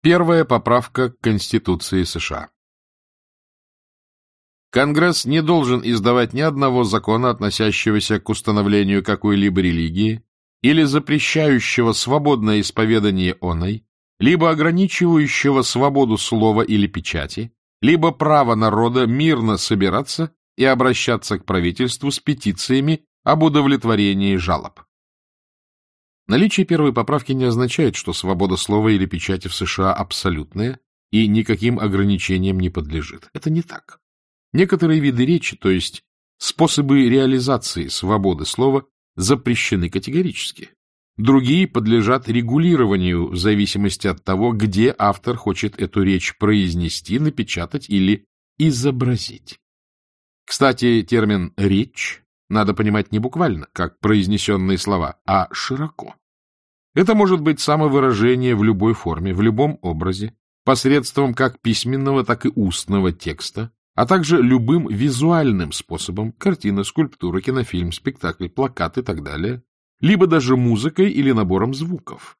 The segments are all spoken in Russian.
Первая поправка к Конституции США. Конгресс не должен издавать ни одного закона, относящегося к установлению какой-либо религии или запрещающего свободное исповедание оной, либо ограничивающего свободу слова или печати, либо право народа мирно собираться и обращаться к правительству с петициями об удовлетворении жалоб. Наличие первой поправки не означает, что свобода слова или печати в США абсолютная и никаким ограничениям не подлежит. Это не так. Некоторые виды речи, то есть способы реализации свободы слова, запрещены категорически. Другие подлежат регулированию в зависимости от того, где автор хочет эту речь произнести, напечатать или изобразить. Кстати, термин «речь» надо понимать не буквально, как произнесенные слова, а широко. Это может быть самовыражение в любой форме, в любом образе, посредством как письменного, так и устного текста, а также любым визуальным способом – картина, скульптура, кинофильм, спектакль, плакат и так далее, либо даже музыкой или набором звуков.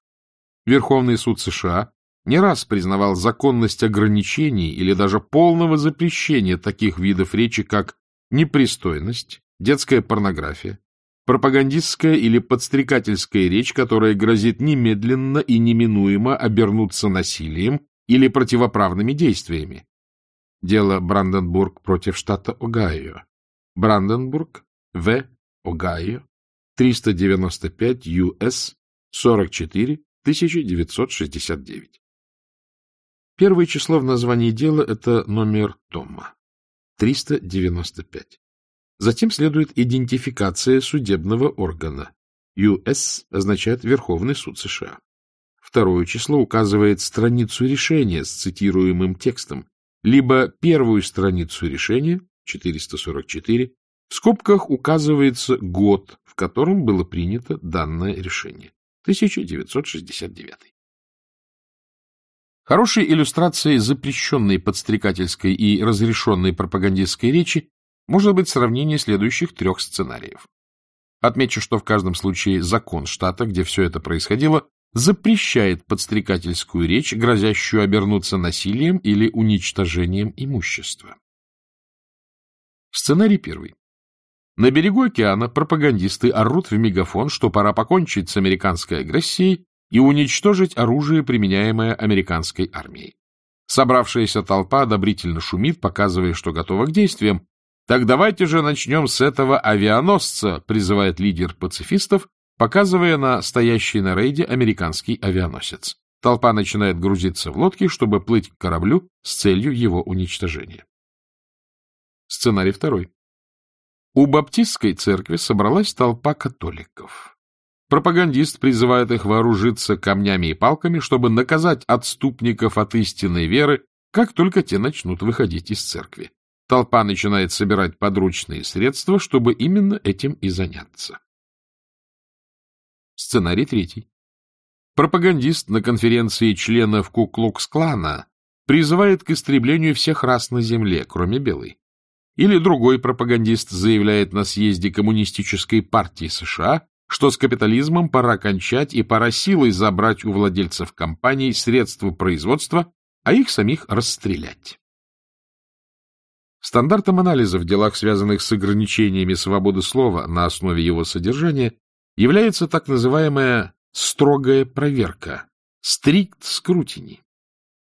Верховный суд США не раз признавал законность ограничений или даже полного запрещения таких видов речи, как непристойность, детская порнография, пропагандистская или подстрекательская речь, которая грозит немедленно и неминуемо обернуться насилием или противоправными действиями. Дело Бранденбург против штата Огайо. Бранденбург, В. Огайо, 395 ЮС 44 1969. Первое число в названии дела — это номер тома. 395. Затем следует идентификация судебного органа. US означает Верховный суд США. Второе число указывает страницу решения с цитируемым текстом, либо первую страницу решения, 444, в скобках указывается год, в котором было принято данное решение, 1969. Хорошей иллюстрацией запрещенной подстрекательской и разрешенной пропагандистской речи может быть сравнение следующих трех сценариев. Отмечу, что в каждом случае закон штата, где все это происходило, запрещает подстрекательскую речь, грозящую обернуться насилием или уничтожением имущества. Сценарий первый. На берегу океана пропагандисты орут в мегафон, что пора покончить с американской агрессией и уничтожить оружие, применяемое американской армией. Собравшаяся толпа одобрительно шумит, показывая, что готова к действиям, «Так давайте же начнем с этого авианосца», призывает лидер пацифистов, показывая на стоящий на рейде американский авианосец. Толпа начинает грузиться в лодки, чтобы плыть к кораблю с целью его уничтожения. Сценарий второй. У баптистской церкви собралась толпа католиков. Пропагандист призывает их вооружиться камнями и палками, чтобы наказать отступников от истинной веры, как только те начнут выходить из церкви. Толпа начинает собирать подручные средства, чтобы именно этим и заняться. Сценарий третий. Пропагандист на конференции членов Куклукс-клана призывает к истреблению всех рас на Земле, кроме белой. Или другой пропагандист заявляет на съезде Коммунистической партии США, что с капитализмом пора кончать и пора силой забрать у владельцев компаний средства производства, а их самих расстрелять. Стандартом анализа в делах, связанных с ограничениями свободы слова на основе его содержания, является так называемая строгая проверка, стрикт скрутини.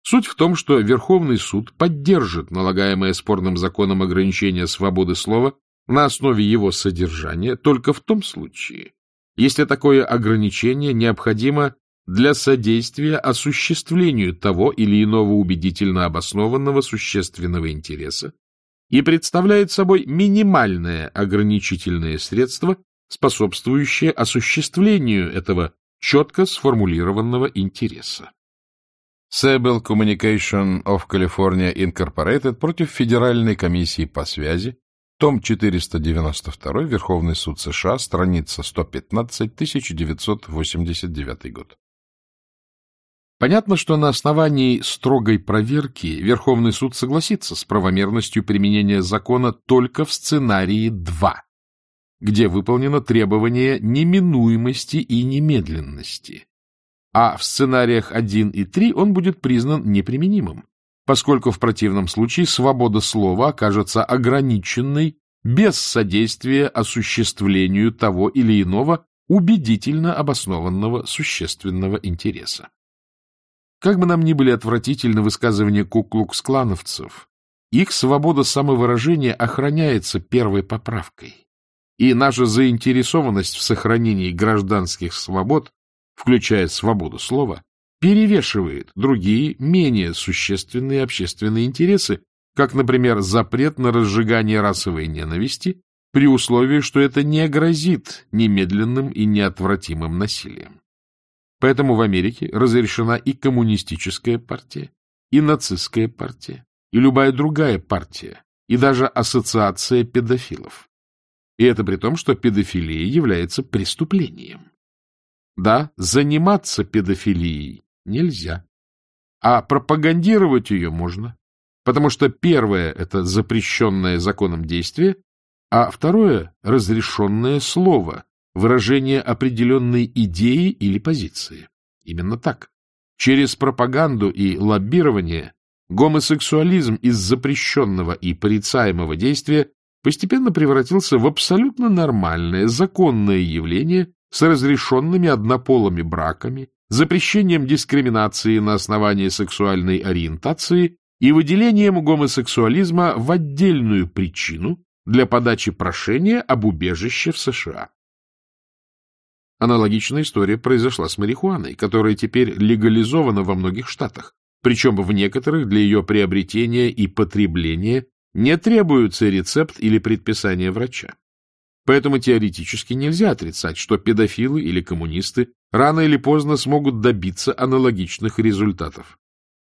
Суть в том, что Верховный суд поддержит налагаемое спорным законом ограничение свободы слова на основе его содержания только в том случае, если такое ограничение необходимо для содействия осуществлению того или иного убедительно обоснованного существенного интереса и представляет собой минимальное ограничительное средство, способствующее осуществлению этого четко сформулированного интереса. Sable Communication of California Incorporated против Федеральной комиссии по связи, том 492, Верховный суд США, страница 115, 1989 год. Понятно, что на основании строгой проверки Верховный суд согласится с правомерностью применения закона только в сценарии 2, где выполнено требование неминуемости и немедленности. а в сценариях 1 и 3 он будет признан неприменимым, поскольку в противном случае свобода слова окажется ограниченной без содействия осуществлению того или иного убедительно обоснованного существенного интереса. Как бы нам ни были отвратительны высказывания куклукс-клановцев, их свобода самовыражения охраняется первой поправкой, и наша заинтересованность в сохранении гражданских свобод, включая свободу слова, перевешивает другие, менее существенные общественные интересы, как, например, запрет на разжигание расовой ненависти при условии, что это не грозит немедленным и неотвратимым насилием. Поэтому в Америке разрешена и коммунистическая партия, и нацистская партия, и любая другая партия, и даже ассоциация педофилов. И это при том, что педофилия является преступлением. Да, заниматься педофилией нельзя, а пропагандировать ее можно, потому что первое — это запрещенное законом действие, а второе — разрешенное слово, выражение определенной идеи или позиции. Именно так. Через пропаганду и лоббирование гомосексуализм из запрещенного и порицаемого действия постепенно превратился в абсолютно нормальное, законное явление с разрешенными однополыми браками, запрещением дискриминации на основании сексуальной ориентации и выделением гомосексуализма в отдельную причину, для подачи прошения об убежище в США. Аналогичная история произошла с марихуаной, которая теперь легализована во многих штатах, причем в некоторых для ее приобретения и потребления не требуется рецепт или предписание врача. Поэтому теоретически нельзя отрицать, что педофилы или коммунисты рано или поздно смогут добиться аналогичных результатов.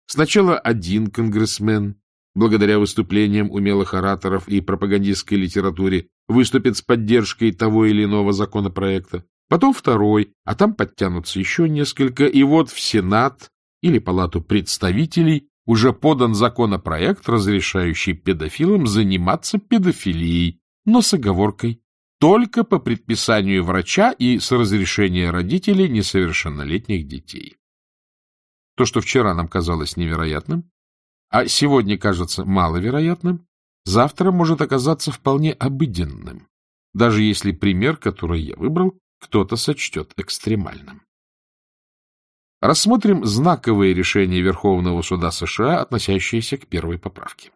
Сначала один конгрессмен, благодаря выступлениям умелых ораторов и пропагандистской литературе, выступит с поддержкой того или иного законопроекта, потом второй, а там подтянутся еще несколько, и вот в Сенат или Палату представителей уже подан законопроект, разрешающий педофилам заниматься педофилией, но с оговоркой только по предписанию врача и с разрешения родителей несовершеннолетних детей. То, что вчера нам казалось невероятным, а сегодня кажется маловероятным, завтра может оказаться вполне обыденным, даже если пример, который я выбрал, кто-то сочтет экстремальным. Рассмотрим знаковые решения Верховного суда США, относящиеся к первой поправке.